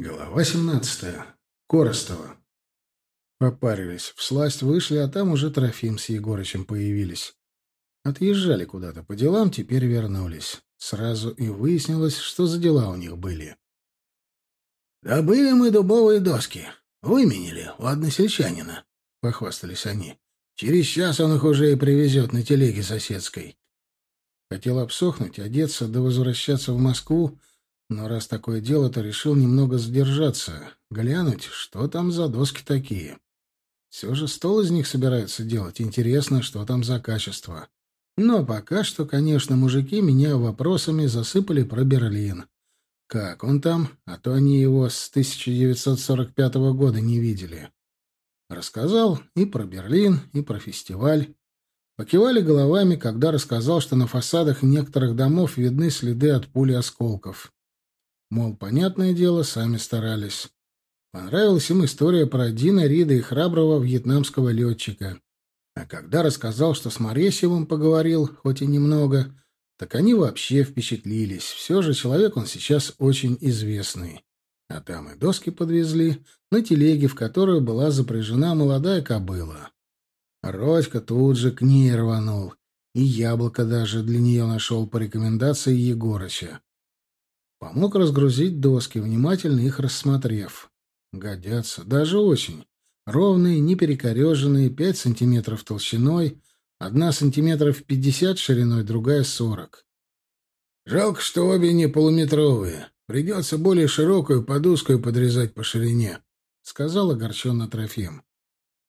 Глава семнадцатая. Коростова. Попарились, всласть вышли, а там уже Трофим с Егорычем появились. Отъезжали куда-то по делам, теперь вернулись. Сразу и выяснилось, что за дела у них были. «Добыли мы дубовые доски. Выменили у односельчанина», — похвастались они. «Через час он их уже и привезет на телеге соседской». Хотел обсохнуть, одеться да возвращаться в Москву, но раз такое дело, то решил немного задержаться, глянуть, что там за доски такие. Все же стол из них собираются делать. Интересно, что там за качество. Но пока что, конечно, мужики меня вопросами засыпали про Берлин. Как он там? А то они его с 1945 года не видели. Рассказал и про Берлин, и про фестиваль. Покивали головами, когда рассказал, что на фасадах некоторых домов видны следы от пули осколков. Мол, понятное дело, сами старались. Понравилась им история про Дина Рида и храброго вьетнамского летчика. А когда рассказал, что с Моресевым поговорил, хоть и немного, так они вообще впечатлились. Все же человек он сейчас очень известный. А там и доски подвезли на телеге, в которую была запряжена молодая кобыла. Родька тут же к ней рванул, и яблоко даже для нее нашел по рекомендации Егорыча. Помог разгрузить доски, внимательно их рассмотрев. Годятся, даже очень. Ровные, не перекореженные, пять сантиметров толщиной, одна сантиметров пятьдесят шириной, другая сорок. Жалко, что обе не полуметровые. Придется более широкую подушку подрезать по ширине, — сказал огорченно Трофим.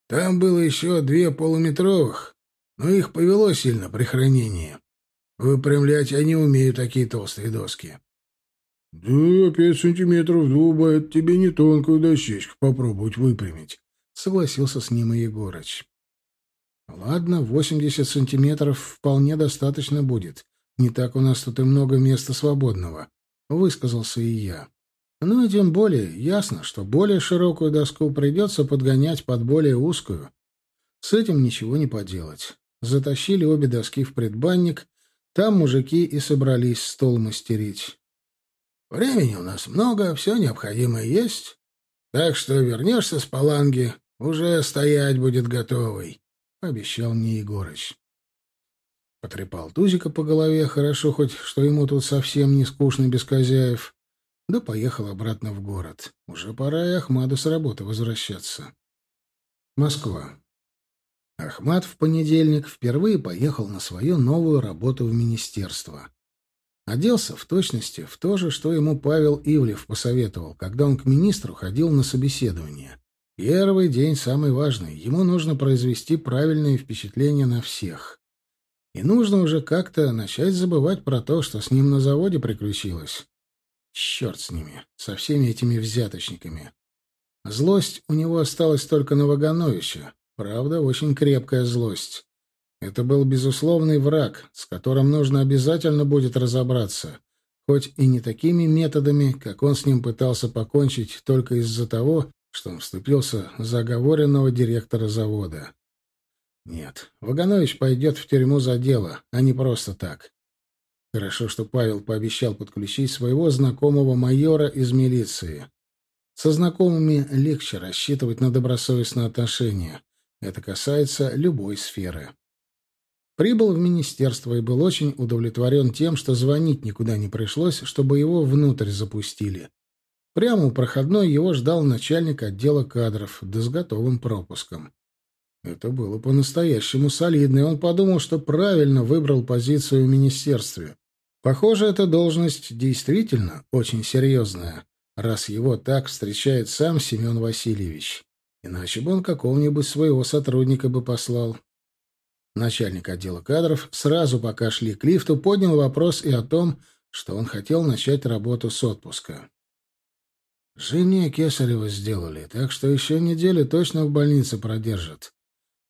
Там было еще две полуметровых, но их повело сильно при хранении. Выпрямлять я не умею такие толстые доски. «Да, пять сантиметров дуба — это тебе не тонкую дощечку попробовать выпрямить», — согласился с ним и Егорыч. «Ладно, восемьдесят сантиметров вполне достаточно будет. Не так у нас тут и много места свободного», — высказался и я. «Ну и тем более ясно, что более широкую доску придется подгонять под более узкую. С этим ничего не поделать. Затащили обе доски в предбанник, там мужики и собрались стол мастерить». Времени у нас много, все необходимое есть. Так что вернешься с Паланги, уже стоять будет готовый, — обещал мне Егорыч. Потрепал Тузика по голове, хорошо хоть, что ему тут совсем не скучно без хозяев. Да поехал обратно в город. Уже пора и Ахмаду с работы возвращаться. Москва. Ахмад в понедельник впервые поехал на свою новую работу в министерство. Оделся в точности в то же, что ему Павел Ивлев посоветовал, когда он к министру ходил на собеседование. Первый день самый важный. Ему нужно произвести правильное впечатление на всех. И нужно уже как-то начать забывать про то, что с ним на заводе приключилось. Черт с ними, со всеми этими взяточниками. Злость у него осталась только на Вагановича. Правда, очень крепкая злость. Это был безусловный враг, с которым нужно обязательно будет разобраться, хоть и не такими методами, как он с ним пытался покончить только из-за того, что он вступился за оговоренного директора завода. Нет, Ваганович пойдет в тюрьму за дело, а не просто так. Хорошо, что Павел пообещал подключить своего знакомого майора из милиции. Со знакомыми легче рассчитывать на добросовестное отношение. Это касается любой сферы. Прибыл в министерство и был очень удовлетворен тем, что звонить никуда не пришлось, чтобы его внутрь запустили. Прямо у проходной его ждал начальник отдела кадров, да с готовым пропуском. Это было по-настоящему солидно, и он подумал, что правильно выбрал позицию в министерстве. Похоже, эта должность действительно очень серьезная, раз его так встречает сам Семен Васильевич. Иначе бы он какого-нибудь своего сотрудника бы послал. Начальник отдела кадров сразу, пока шли к лифту, поднял вопрос и о том, что он хотел начать работу с отпуска. «Жене Кесарева сделали, так что еще неделю точно в больнице продержат.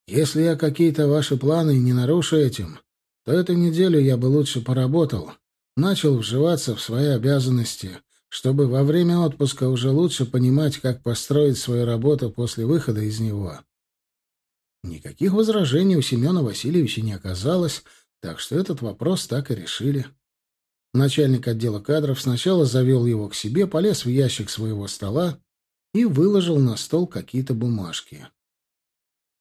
Если я какие-то ваши планы не нарушу этим, то эту неделю я бы лучше поработал, начал вживаться в свои обязанности, чтобы во время отпуска уже лучше понимать, как построить свою работу после выхода из него. Никаких возражений у Семена Васильевича не оказалось, так что этот вопрос так и решили. Начальник отдела кадров сначала завел его к себе, полез в ящик своего стола и выложил на стол какие-то бумажки.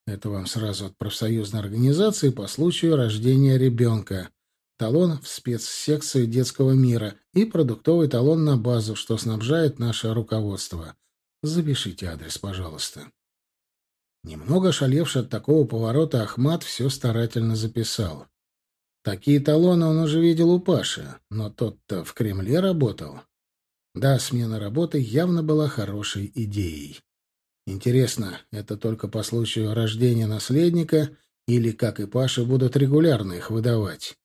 Это вам сразу от профсоюзной организации по случаю рождения ребенка. Талон в спецсекцию детского мира и продуктовый талон на базу, что снабжает наше руководство. Запишите адрес, пожалуйста. Немного шалевший от такого поворота, Ахмат все старательно записал. Такие талоны он уже видел у Паши, но тот-то в Кремле работал. Да, смена работы явно была хорошей идеей. Интересно, это только по случаю рождения наследника или, как и Паша, будут регулярно их выдавать?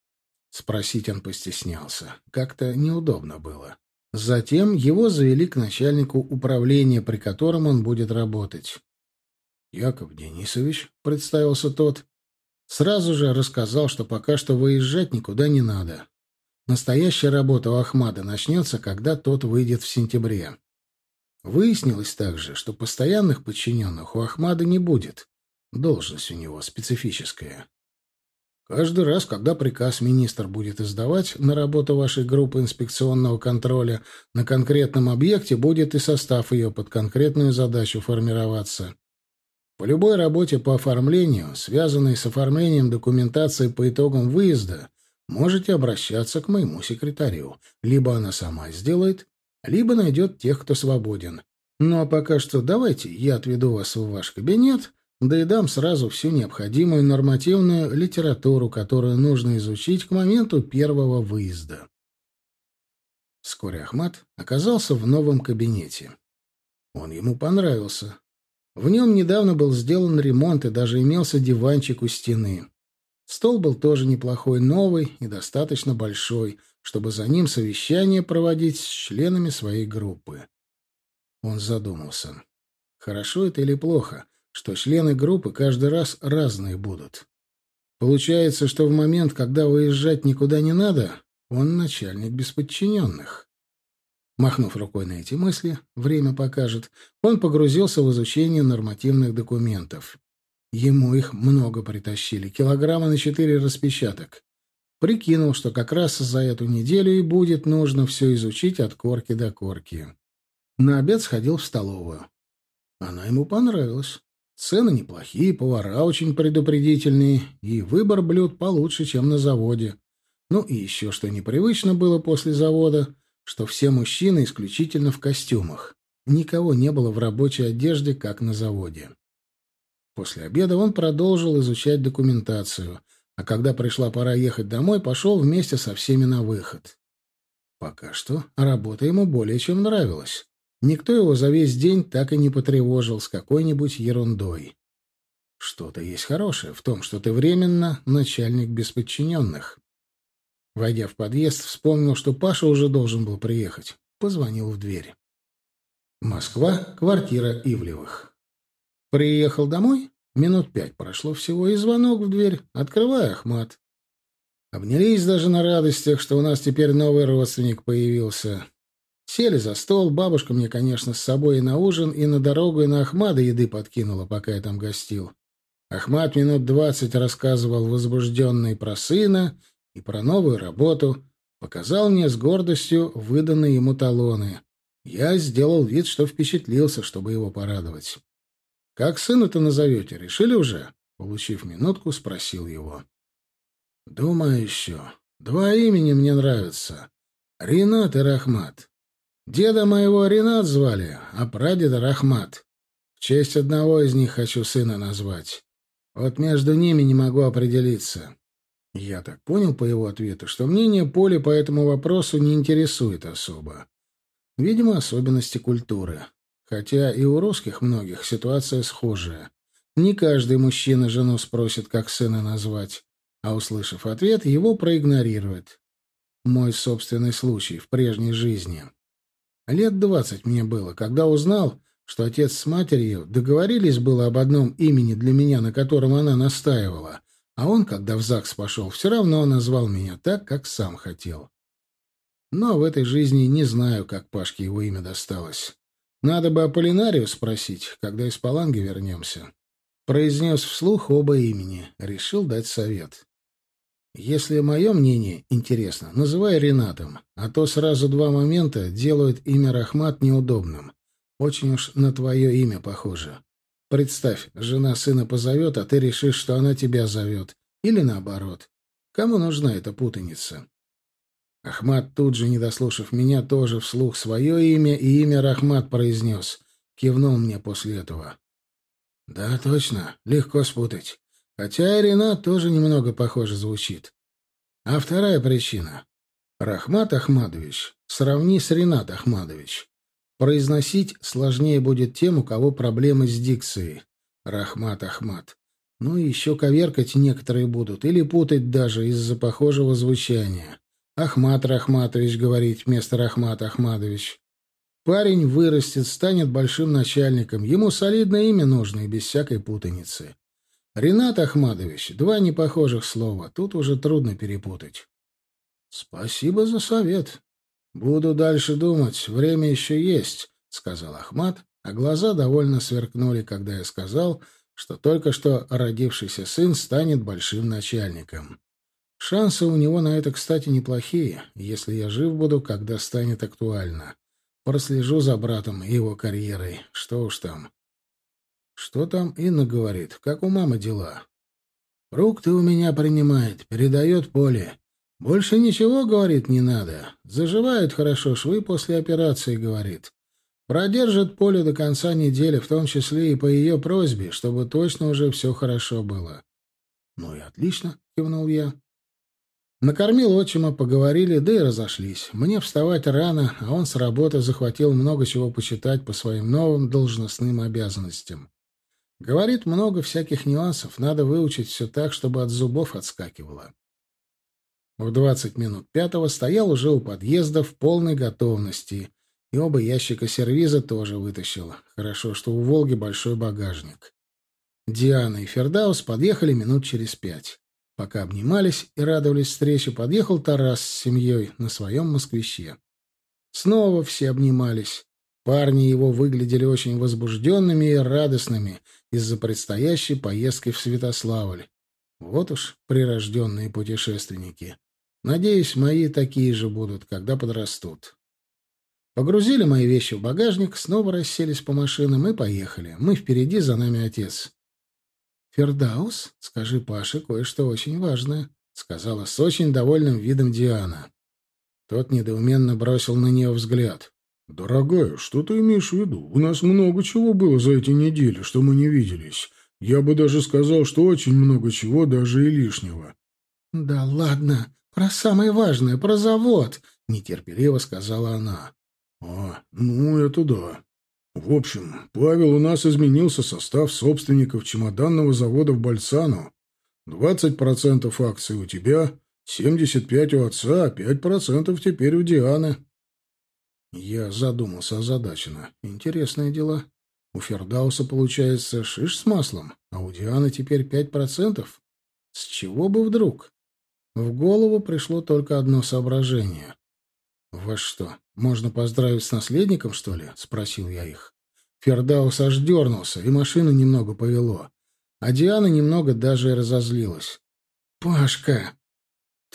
Спросить он постеснялся. Как-то неудобно было. Затем его завели к начальнику управления, при котором он будет работать. «Яков Денисович», — представился тот, Сразу же рассказал, что пока что выезжать никуда не надо. Настоящая работа у Ахмада начнется, когда тот выйдет в сентябре. Выяснилось также, что постоянных подчиненных у Ахмада не будет. Должность у него специфическая. Каждый раз, когда приказ министр будет издавать на работу вашей группы инспекционного контроля на конкретном объекте, будет и состав ее под конкретную задачу формироваться. По любой работе по оформлению, связанной с оформлением документации по итогам выезда, можете обращаться к моему секретарю. Либо она сама сделает, либо найдет тех, кто свободен. Ну а пока что давайте я отведу вас в ваш кабинет, да и дам сразу всю необходимую нормативную литературу, которую нужно изучить к моменту первого выезда. Вскоре Ахмат оказался в новом кабинете. Он ему понравился. В нем недавно был сделан ремонт и даже имелся диванчик у стены. Стол был тоже неплохой, новый и достаточно большой, чтобы за ним совещание проводить с членами своей группы. Он задумался. Хорошо это или плохо, что члены группы каждый раз разные будут? Получается, что в момент, когда выезжать никуда не надо, он начальник без подчиненных. Махнув рукой на эти мысли, время покажет, он погрузился в изучение нормативных документов. Ему их много притащили, килограмма на четыре распечаток. Прикинул, что как раз за эту неделю и будет нужно все изучить от корки до корки. На обед сходил в столовую. Она ему понравилась. Цены неплохие, повара очень предупредительные, и выбор блюд получше, чем на заводе. Ну и еще что непривычно было после завода — что все мужчины исключительно в костюмах. Никого не было в рабочей одежде, как на заводе. После обеда он продолжил изучать документацию, а когда пришла пора ехать домой, пошел вместе со всеми на выход. Пока что работа ему более чем нравилась. Никто его за весь день так и не потревожил с какой-нибудь ерундой. Что-то есть хорошее в том, что ты временно начальник без подчиненных. Войдя в подъезд, вспомнил, что Паша уже должен был приехать. Позвонил в дверь. Москва, квартира Ивлевых. Приехал домой? Минут пять прошло всего, и звонок в дверь. Открывай, Ахмат. Обнялись даже на радостях, что у нас теперь новый родственник появился. Сели за стол, бабушка мне, конечно, с собой и на ужин, и на дорогу, и на Ахмада еды подкинула, пока я там гостил. Ахмат минут двадцать рассказывал возбужденный про сына и про новую работу, показал мне с гордостью выданные ему талоны. Я сделал вид, что впечатлился, чтобы его порадовать. «Как сына-то назовете? Решили уже?» Получив минутку, спросил его. «Думаю еще. Два имени мне нравятся. Ринат и Рахмат. Деда моего Ринат звали, а прадеда Рахмат. В честь одного из них хочу сына назвать. Вот между ними не могу определиться. Я так понял по его ответу, что мнение Поли по этому вопросу не интересует особо. Видимо, особенности культуры. Хотя и у русских многих ситуация схожая. Не каждый мужчина жену спросит, как сына назвать, а, услышав ответ, его проигнорирует. Мой собственный случай в прежней жизни. Лет двадцать мне было, когда узнал, что отец с матерью договорились было об одном имени для меня, на котором она настаивала, а он, когда в ЗАГС пошел, все равно назвал меня так, как сам хотел. Но в этой жизни не знаю, как Пашке его имя досталось. Надо бы Аполлинарию спросить, когда из Паланги вернемся. Произнес вслух оба имени, решил дать совет. Если мое мнение интересно, называй Ренатом, а то сразу два момента делают имя Рахмат неудобным. Очень уж на твое имя похоже. Представь, жена сына позовет, а ты решишь, что она тебя зовет. Или наоборот. Кому нужна эта путаница? Ахмат тут же, не дослушав меня, тоже вслух свое имя и имя Рахмат произнес. Кивнул мне после этого. Да, точно, легко спутать. Хотя и Ренат тоже немного похоже звучит. А вторая причина. Рахмат Ахмадович сравни с Ренат Ахмадович. Произносить сложнее будет тем, у кого проблемы с дикцией. Рахмат Ахмад. Ну и еще коверкать некоторые будут, или путать даже из-за похожего звучания. Ахмат Рахматович говорить вместо Рахмат Ахмадович. Парень вырастет, станет большим начальником. Ему солидное имя нужно и без всякой путаницы. Ренат Ахмадович, два непохожих слова. Тут уже трудно перепутать. Спасибо за совет. Буду дальше думать. Время еще есть, сказал Ахмад, а глаза довольно сверкнули, когда я сказал, что только что родившийся сын станет большим начальником. Шансы у него на это, кстати, неплохие, если я жив буду, когда станет актуально. Прослежу за братом и его карьерой. Что уж там. Что там Инна говорит? Как у мамы дела? Фрукты у меня принимает, передает поле. Больше ничего, говорит, не надо. Заживают хорошо швы после операции, говорит. Продержит поле до конца недели, в том числе и по ее просьбе, чтобы точно уже все хорошо было. — Ну и отлично, — кивнул я. Накормил отчима, поговорили, да и разошлись. Мне вставать рано, а он с работы захватил много чего почитать по своим новым должностным обязанностям. Говорит, много всяких нюансов, надо выучить все так, чтобы от зубов отскакивало. В двадцать минут пятого стоял уже у подъезда в полной готовности, и оба ящика сервиза тоже вытащил. Хорошо, что у «Волги» большой багажник. Диана и Фердаус подъехали минут через пять. Пока обнимались и радовались встрече, подъехал Тарас с семьей на своем москвище. Снова все обнимались. Парни его выглядели очень возбужденными и радостными из-за предстоящей поездки в Святославль. Вот уж прирожденные путешественники. Надеюсь, мои такие же будут, когда подрастут. Погрузили мои вещи в багажник, снова расселись по машинам и поехали. Мы впереди, за нами отец. «Фердаус, скажи Паше кое-что очень важное», — сказала с очень довольным видом Диана. Тот недоуменно бросил на нее взгляд. «Дорогая, что ты имеешь в виду? У нас много чего было за эти недели, что мы не виделись. Я бы даже сказал, что очень много чего, даже и лишнего». «Да ладно, про самое важное, про завод», — нетерпеливо сказала она. «А, ну это да. В общем, Павел, у нас изменился состав собственников чемоданного завода в Бальцану. 20% акций у тебя, 75% у отца, а 5% теперь у Дианы. Я задумался озадаченно. Интересные дела. У Фердауса получается шиш с маслом, а у Дианы теперь 5%. С чего бы вдруг? В голову пришло только одно соображение. «Вас что, можно поздравить с наследником, что ли?» — спросил я их. Фердаус аж дернулся, и машину немного повело. А Диана немного даже и разозлилась. «Пашка!»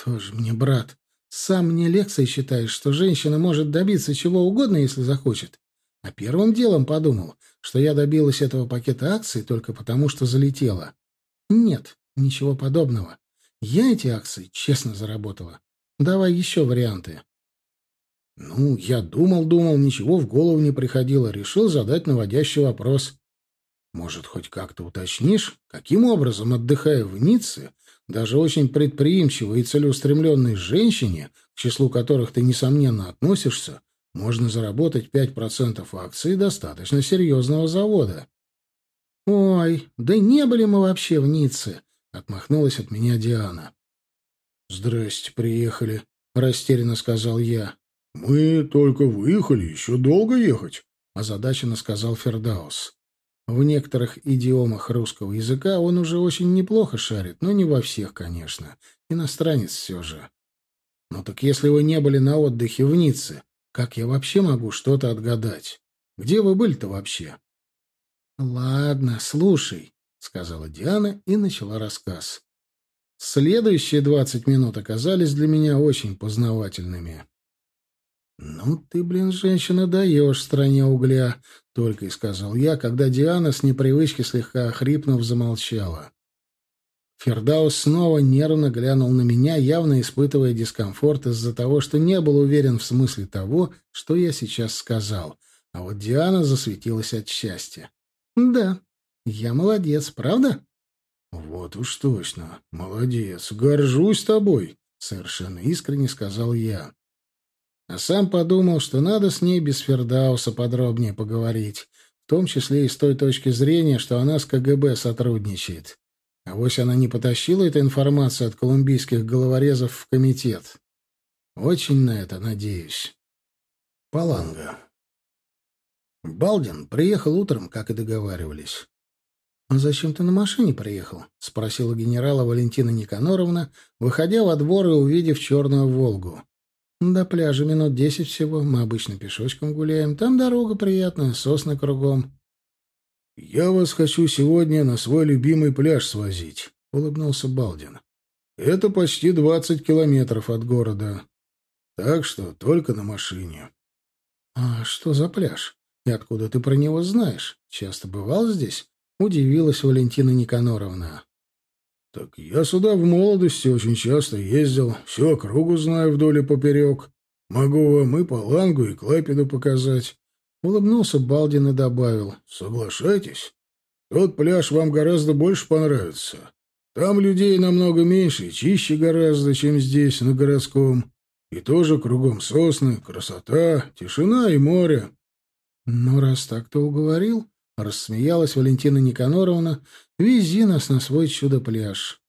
«Тоже мне брат. Сам мне лекции считаешь, что женщина может добиться чего угодно, если захочет. А первым делом подумал, что я добилась этого пакета акций только потому, что залетела. Нет, ничего подобного. Я эти акции честно заработала. Давай еще варианты. Ну, я думал-думал, ничего в голову не приходило, решил задать наводящий вопрос. Может, хоть как-то уточнишь, каким образом, отдыхая в Ницце, даже очень предприимчивой и целеустремленной женщине, к числу которых ты, несомненно, относишься, можно заработать 5% акций достаточно серьезного завода? «Ой, да не были мы вообще в Ницце», — отмахнулась от меня Диана. «Здрасте, приехали», — растерянно сказал я. «Мы только выехали, еще долго ехать», — озадаченно сказал Фердаус. В некоторых идиомах русского языка он уже очень неплохо шарит, но не во всех, конечно. Иностранец все же. Ну так если вы не были на отдыхе в Ницце, как я вообще могу что-то отгадать? Где вы были-то вообще? — Ладно, слушай, — сказала Диана и начала рассказ. Следующие двадцать минут оказались для меня очень познавательными. «Ну ты, блин, женщина, даешь стране угля», — только и сказал я, когда Диана с непривычки слегка охрипнув замолчала. Фердаус снова нервно глянул на меня, явно испытывая дискомфорт из-за того, что не был уверен в смысле того, что я сейчас сказал. А вот Диана засветилась от счастья. «Да, я молодец, правда?» «Вот уж точно. Молодец. Горжусь тобой», — совершенно искренне сказал я. А сам подумал, что надо с ней без Фердауса подробнее поговорить, в том числе и с той точки зрения, что она с КГБ сотрудничает. А вось она не потащила эту информацию от колумбийских головорезов в комитет. Очень на это надеюсь. Паланга. Балдин приехал утром, как и договаривались. «А зачем ты на машине приехал?» — спросила генерала Валентина Никаноровна, выходя во двор и увидев черную «Волгу». «До пляжа минут десять всего. Мы обычно пешочком гуляем. Там дорога приятная, сосны кругом». «Я вас хочу сегодня на свой любимый пляж свозить», — улыбнулся Балдин. «Это почти двадцать километров от города. Так что только на машине». «А что за пляж? И откуда ты про него знаешь? Часто бывал здесь?» — удивилась Валентина Никаноровна. «Так я сюда в молодости очень часто ездил, всю округу знаю вдоль и поперек. Могу вам и Палангу, и Клайпеду показать. Улыбнулся Балдин и добавил. «Соглашайтесь. Тот пляж вам гораздо больше понравится. Там людей намного меньше и чище гораздо, чем здесь, на городском. И тоже кругом сосны, красота, тишина и море». «Ну, раз так, то уговорил», — рассмеялась Валентина Никаноровна. «Вези нас на свой чудо-пляж».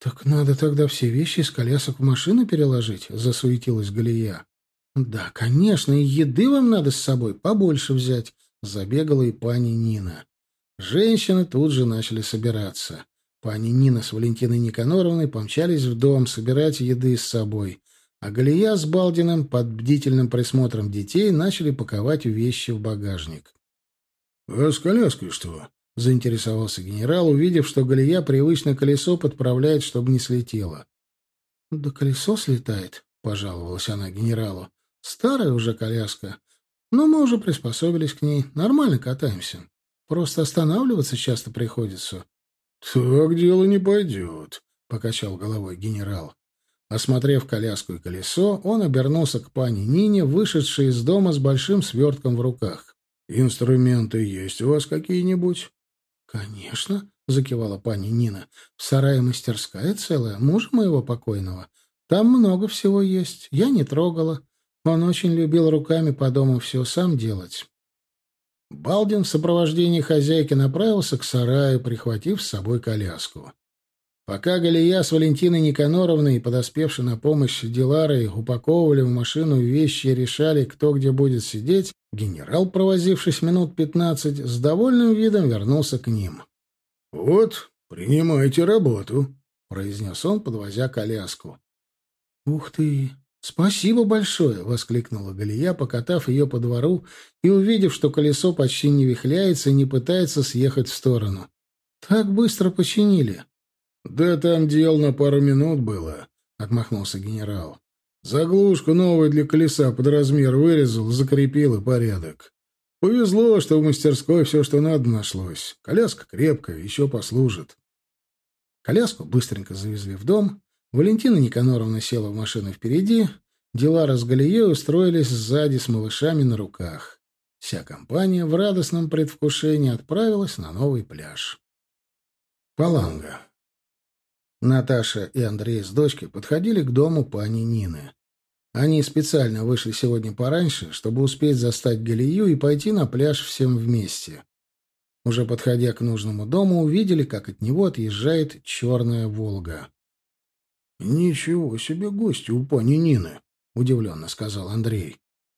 «Так надо тогда все вещи из колясок в машину переложить», — засуетилась Галия. «Да, конечно, и еды вам надо с собой побольше взять», — забегала и пани Нина. Женщины тут же начали собираться. Пани Нина с Валентиной Никаноровной помчались в дом собирать еды с собой, а Галия с Балдиным под бдительным присмотром детей начали паковать вещи в багажник. — А с коляской что? — заинтересовался генерал, увидев, что Галия привычно колесо подправляет, чтобы не слетело. — Да колесо слетает, — пожаловалась она генералу. Старая уже коляска, но мы уже приспособились к ней, нормально катаемся. Просто останавливаться часто приходится. — Так дело не пойдет, — покачал головой генерал. Осмотрев коляску и колесо, он обернулся к пане Нине, вышедшей из дома с большим свертком в руках. — Инструменты есть у вас какие-нибудь? — Конечно, — закивала пани Нина. — В сарае мастерская целая, мужа моего покойного. Там много всего есть. Я не трогала. Он очень любил руками по дому все сам делать. Балдин в сопровождении хозяйки направился к сараю, прихватив с собой коляску. Пока Галия с Валентиной Никаноровной, подоспевшей на помощь Диларой, упаковывали в машину вещи и решали, кто где будет сидеть, генерал, провозившись минут пятнадцать, с довольным видом вернулся к ним. — Вот, принимайте работу, — произнес он, подвозя коляску. — Ух ты! «Спасибо большое!» — воскликнула Галия, покатав ее по двору и увидев, что колесо почти не вихляется и не пытается съехать в сторону. «Так быстро починили!» «Да там дел на пару минут было», — отмахнулся генерал. «Заглушку новую для колеса под размер вырезал, закрепил и порядок. Повезло, что в мастерской все, что надо, нашлось. Коляска крепкая, еще послужит». Коляску быстренько завезли в дом, Валентина Никаноровна села в машину впереди, Дилара с устроились сзади с малышами на руках. Вся компания в радостном предвкушении отправилась на новый пляж. Паланга. Наташа и Андрей с дочкой подходили к дому пани Нины. Они специально вышли сегодня пораньше, чтобы успеть застать Галию и пойти на пляж всем вместе. Уже подходя к нужному дому, увидели, как от него отъезжает черная «Волга». «Ничего себе гости у пани Нины!» — удивленно сказал Андрей.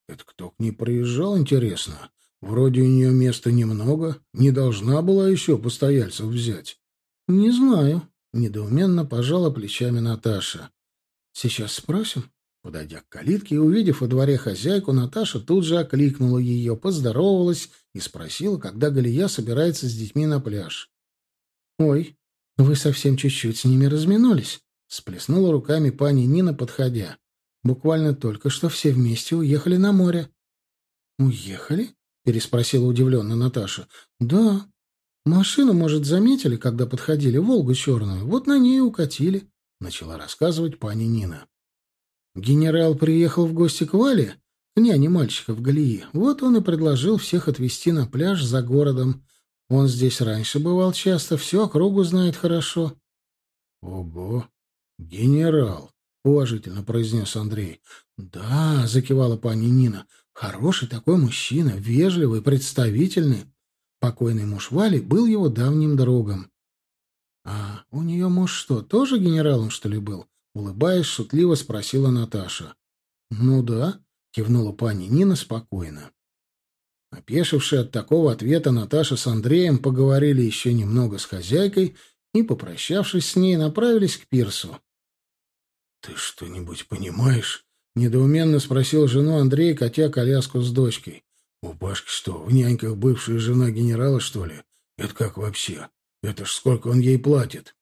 «Это кто к ней приезжал, интересно? Вроде у нее места немного, не должна была еще постояльцев взять». «Не знаю», — недоуменно пожала плечами Наташа. «Сейчас спросим». Подойдя к калитке и увидев во дворе хозяйку, Наташа тут же окликнула ее, поздоровалась и спросила, когда Галия собирается с детьми на пляж. «Ой, Вы совсем чуть-чуть с ними разминулись. Сплеснула руками пани Нина, подходя. Буквально только что все вместе уехали на море. «Уехали?» — переспросила удивленно Наташа. «Да. Машину, может, заметили, когда подходили, Волгу черную. Вот на ней и укатили», — начала рассказывать пани Нина. Генерал приехал в гости к Вале, няне мальчика в Галии. Вот он и предложил всех отвезти на пляж за городом. Он здесь раньше бывал часто, всю округу знает хорошо. — Ого! Генерал! — уважительно произнес Андрей. — Да, — закивала пани Нина, — хороший такой мужчина, вежливый, представительный. Покойный муж Вали был его давним другом. — А у нее муж что, тоже генералом, что ли, был? Улыбаясь, шутливо спросила Наташа. «Ну да», — кивнула пани Нина спокойно. Опешившие от такого ответа Наташа с Андреем поговорили еще немного с хозяйкой и, попрощавшись с ней, направились к пирсу. «Ты что-нибудь понимаешь?» — недоуменно спросил жену Андрей, катя коляску с дочкой. «У Пашки что, в няньках бывшая жена генерала, что ли? Это как вообще? Это ж сколько он ей платит?»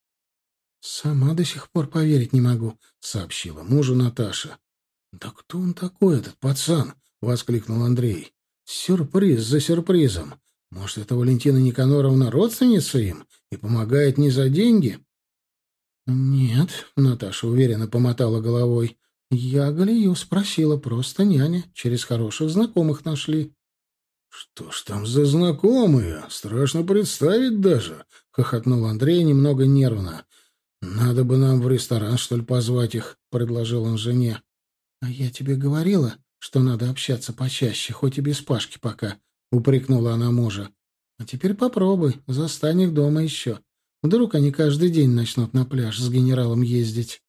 «Сама до сих пор поверить не могу», — сообщила мужу Наташа. «Да кто он такой, этот пацан?» — воскликнул Андрей. «Сюрприз за сюрпризом. Может, это Валентина Никаноровна родственница им и помогает не за деньги?» «Нет», — Наташа уверенно помотала головой. «Я Галию спросила, просто няня. Через хороших знакомых нашли». «Что ж там за знакомые? Страшно представить даже», — хохотнул Андрей немного нервно. «Надо бы нам в ресторан, что ли, позвать их», — предложил он жене. «А я тебе говорила, что надо общаться почаще, хоть и без Пашки пока», — упрекнула она мужа. «А теперь попробуй, застань их дома еще. Вдруг они каждый день начнут на пляж с генералом ездить».